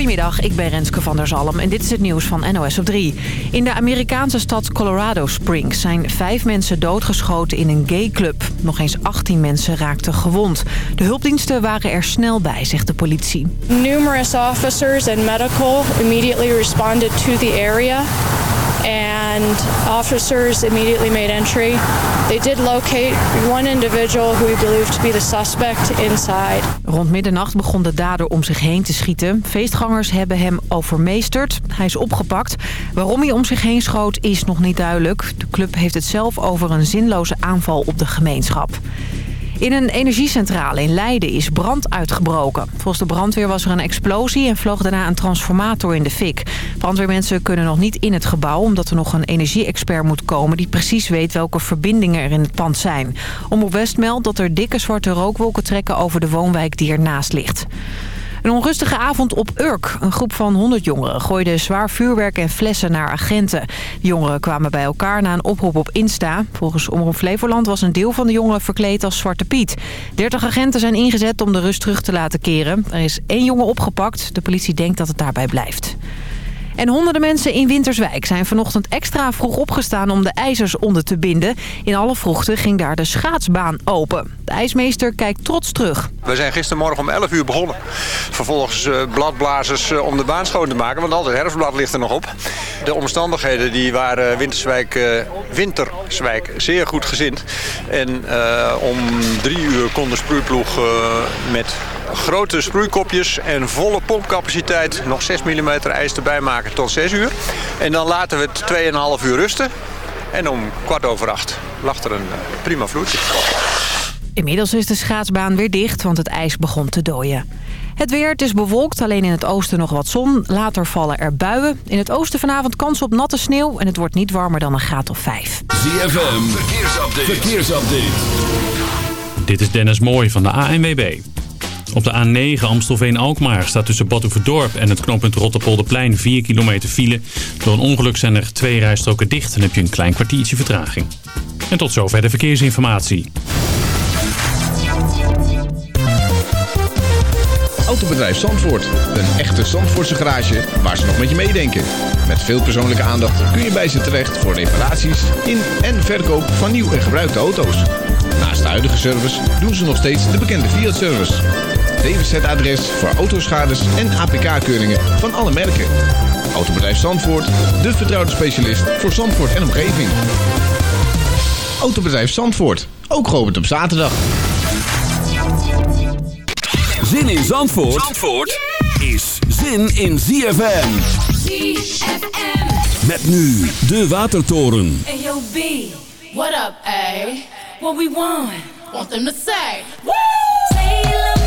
Goedemiddag, ik ben Renske van der Zalm en dit is het nieuws van NOS op 3. In de Amerikaanse stad Colorado Springs zijn vijf mensen doodgeschoten in een gayclub. Nog eens 18 mensen raakten gewond. De hulpdiensten waren er snel bij, zegt de politie. Numerous officers and medical immediately responded to the area and officers immediately made entry. They did locate one individual who we believe to be the suspect inside. Rond middernacht begon de dader om zich heen te schieten. Feestgangers hebben hem overmeesterd. Hij is opgepakt. Waarom hij om zich heen schoot is nog niet duidelijk. De club heeft het zelf over een zinloze aanval op de gemeenschap. In een energiecentrale in Leiden is brand uitgebroken. Volgens de brandweer was er een explosie en vloog daarna een transformator in de fik. Brandweermensen kunnen nog niet in het gebouw... omdat er nog een energie-expert moet komen... die precies weet welke verbindingen er in het pand zijn. Omroep West meldt dat er dikke zwarte rookwolken trekken... over de woonwijk die ernaast ligt. Een onrustige avond op Urk. Een groep van 100 jongeren gooide zwaar vuurwerk en flessen naar agenten. Jongeren kwamen bij elkaar na een oproep op Insta. Volgens Omroep Flevoland was een deel van de jongeren verkleed als Zwarte Piet. 30 agenten zijn ingezet om de rust terug te laten keren. Er is één jongen opgepakt. De politie denkt dat het daarbij blijft. En honderden mensen in Winterswijk zijn vanochtend extra vroeg opgestaan om de ijzers onder te binden. In alle vroegte ging daar de schaatsbaan open. De ijsmeester kijkt trots terug. We zijn gistermorgen om 11 uur begonnen. Vervolgens uh, bladblazers uh, om de baan schoon te maken, want al het herfstblad ligt er nog op. De omstandigheden die waren Winterswijk, uh, Winterswijk zeer goed gezind. En om drie uur kon de sproeiploeg met grote sproeikopjes en volle pompcapaciteit nog 6 mm ijs erbij maken tot 6 uur. En dan laten we het 2,5 uur rusten. En om kwart over acht lag er een prima vloedje. Inmiddels is de schaatsbaan weer dicht, want het ijs begon te dooien. Het weer, het is bewolkt, alleen in het oosten nog wat zon. Later vallen er buien. In het oosten vanavond kans op natte sneeuw en het wordt niet warmer dan een graad of 5. ZFM, verkeersupdate. verkeersupdate. Dit is Dennis Mooij van de ANWB. Op de A9 Amstelveen-Alkmaar staat tussen Badhoevedorp en het knooppunt Rotterpolderplein 4 kilometer file. Door een ongeluk zijn er twee rijstroken dicht en heb je een klein kwartiertje vertraging. En tot zover de verkeersinformatie. Autobedrijf Zandvoort. Een echte Zandvoortse garage waar ze nog met je meedenken. Met veel persoonlijke aandacht kun je bij ze terecht voor reparaties in en verkoop van nieuw en gebruikte auto's. Naast de huidige service doen ze nog steeds de bekende Fiat-service. DWZ-adres voor autoschades en APK-keuringen van alle merken. Autobedrijf Zandvoort, de vertrouwde specialist voor Zandvoort en omgeving. Autobedrijf Zandvoort, ook geopend op zaterdag. Zin in Zandvoort, Zandvoort is zin in ZFM. ZFM. Met nu de Watertoren. Hey yo B, what up A? What we want? Want them to say, woo!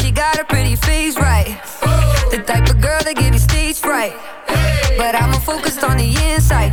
she got a pretty face, right? The type of girl that give you stage fright. But I'ma focus on the inside.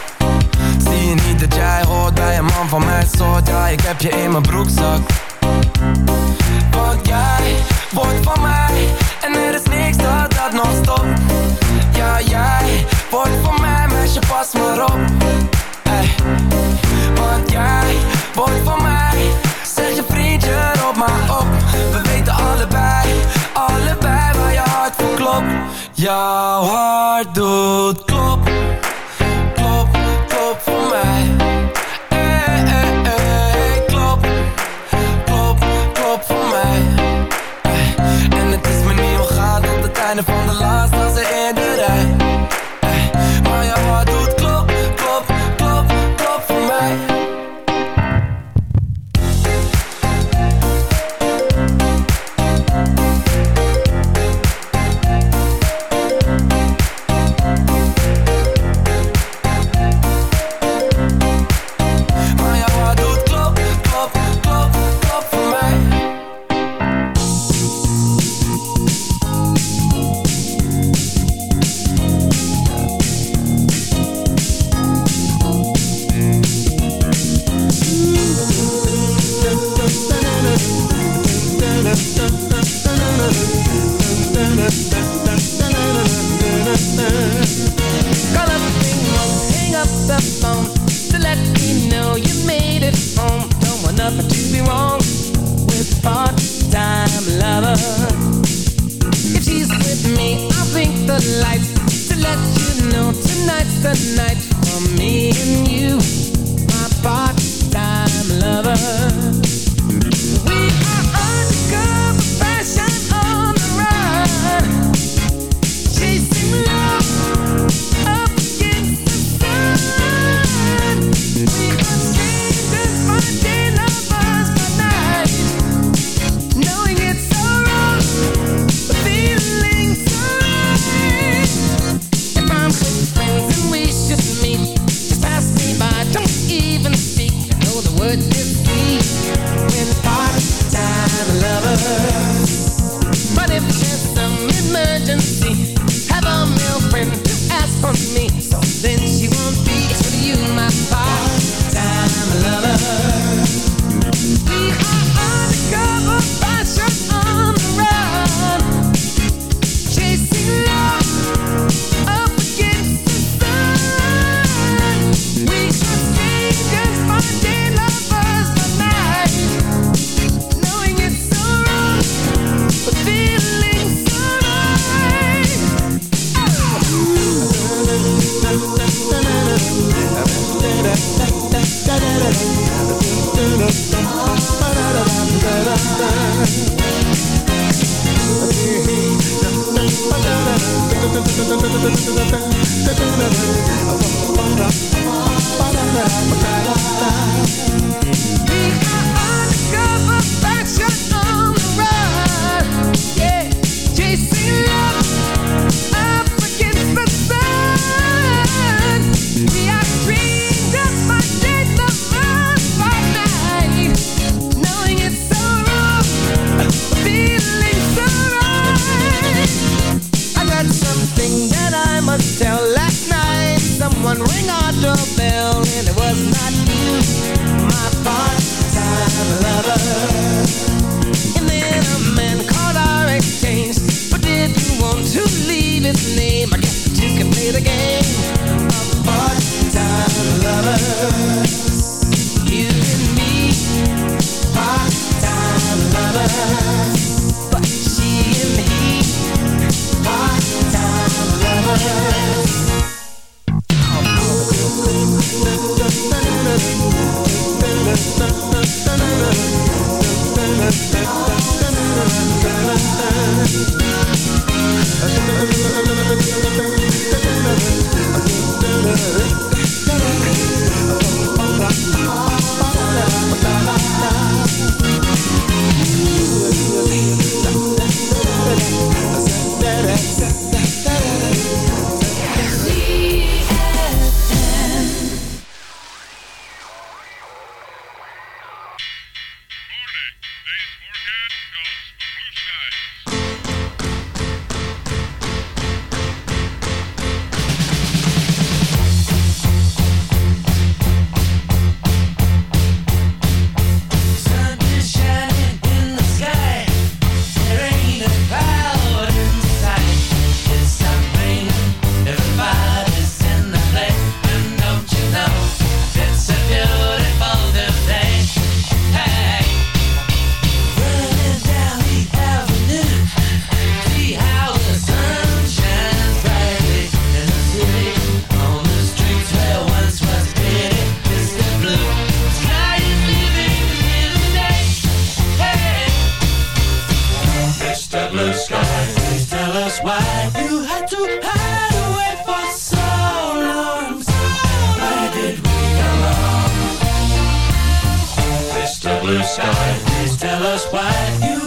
ik heb je in mijn broekzak. Want jij wordt van mij. En er is niks dat dat nog stopt. Ja, jij wordt van mij, meisje, pas maar op. Hey. Want jij wordt van mij. Zeg je vriendje, op maar op. We weten allebei, allebei waar je hart voor klopt. Jouw hart doet doorbell and it was not you. My body was why you had to hide away for so long. Why did we go wrong? Mr. Blue Sky, please tell us why you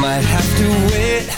might have to wait,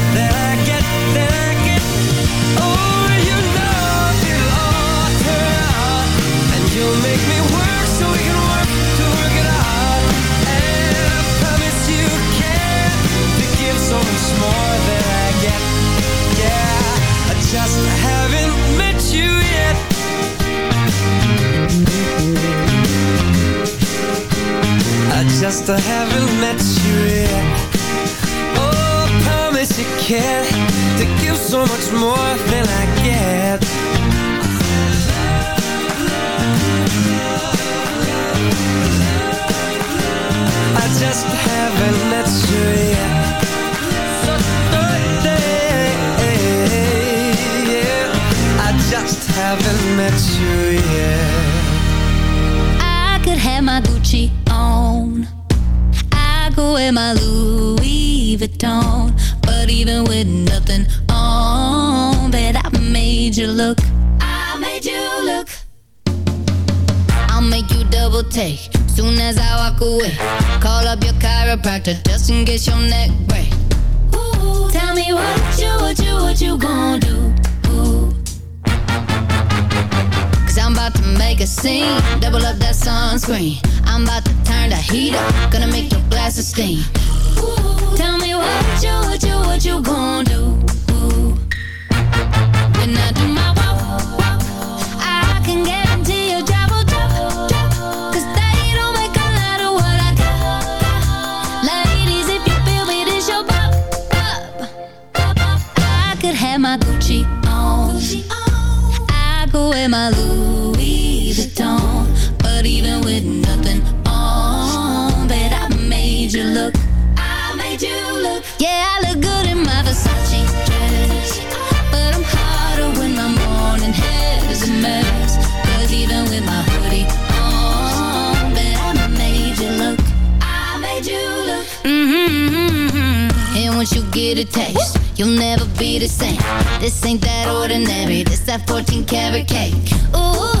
I just haven't met you yet Oh, I promise you can. To give so much more than I get. I just haven't met you yet Yeah, I just haven't met you yet I could have my Gucci. I wear my Louis Vuitton. But even with nothing on, bet I made you look. I made you look. I'll make you double take soon as I walk away. Call up your chiropractor just in case your neck break. Ooh, tell me what you, what you, what you gonna do? Cause I'm about to make a scene. Double up that sunscreen. I'm about to turn the heat up. Gonna make your glasses Ooh, tell me what you, what you, what you gonna do? You'll never be the same. This ain't that ordinary. This that 14 karat cake. Ooh.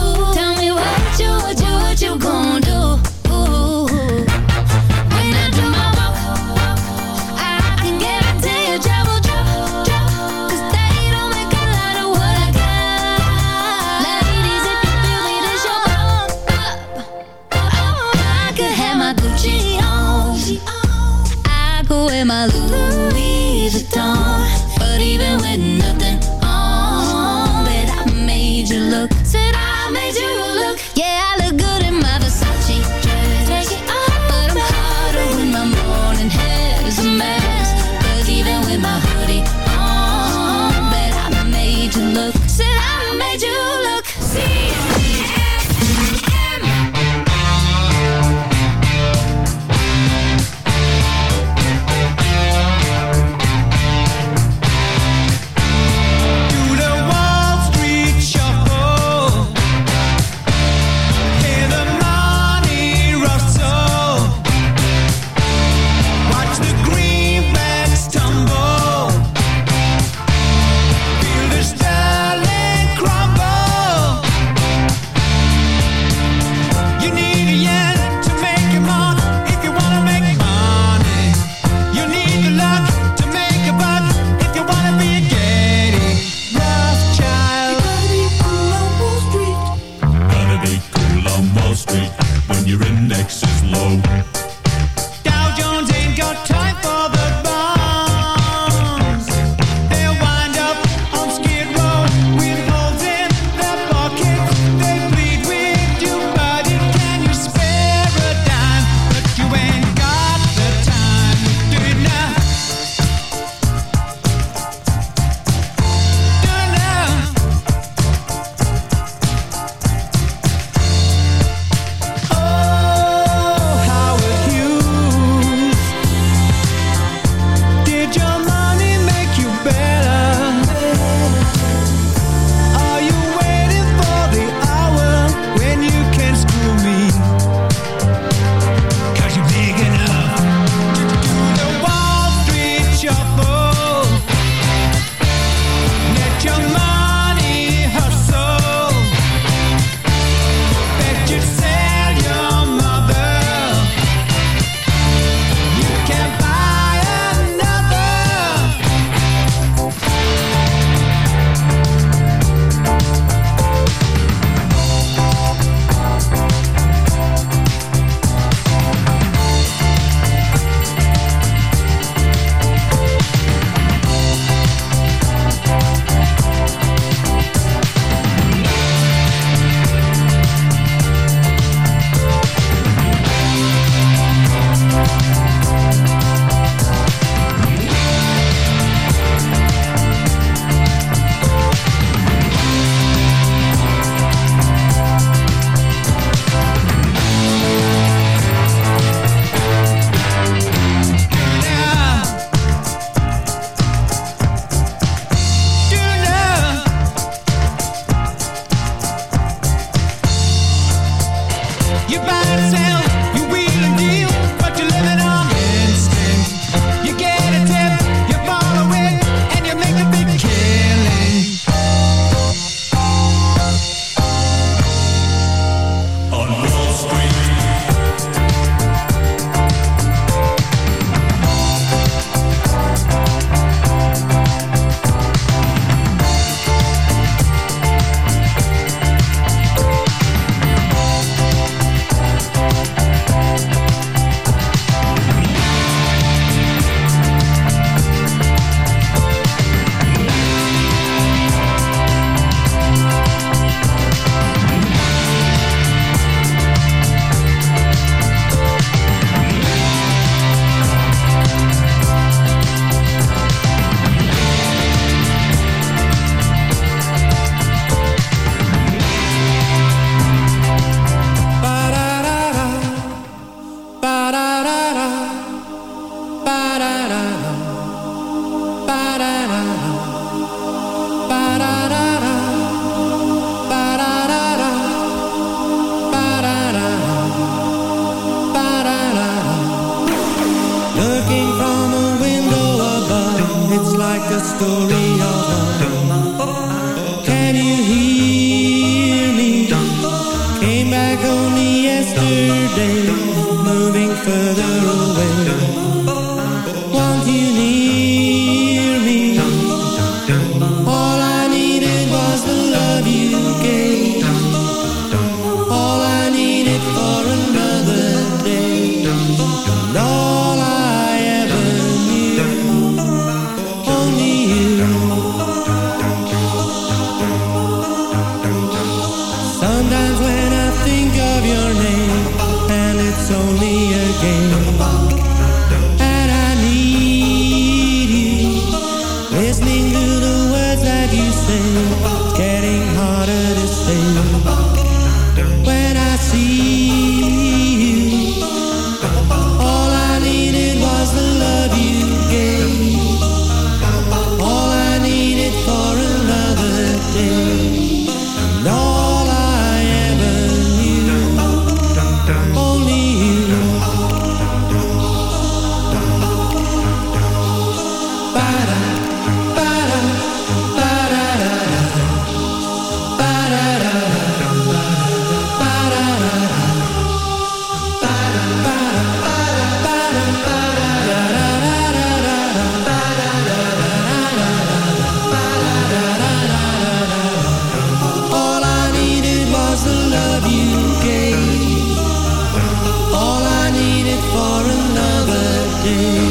Story 一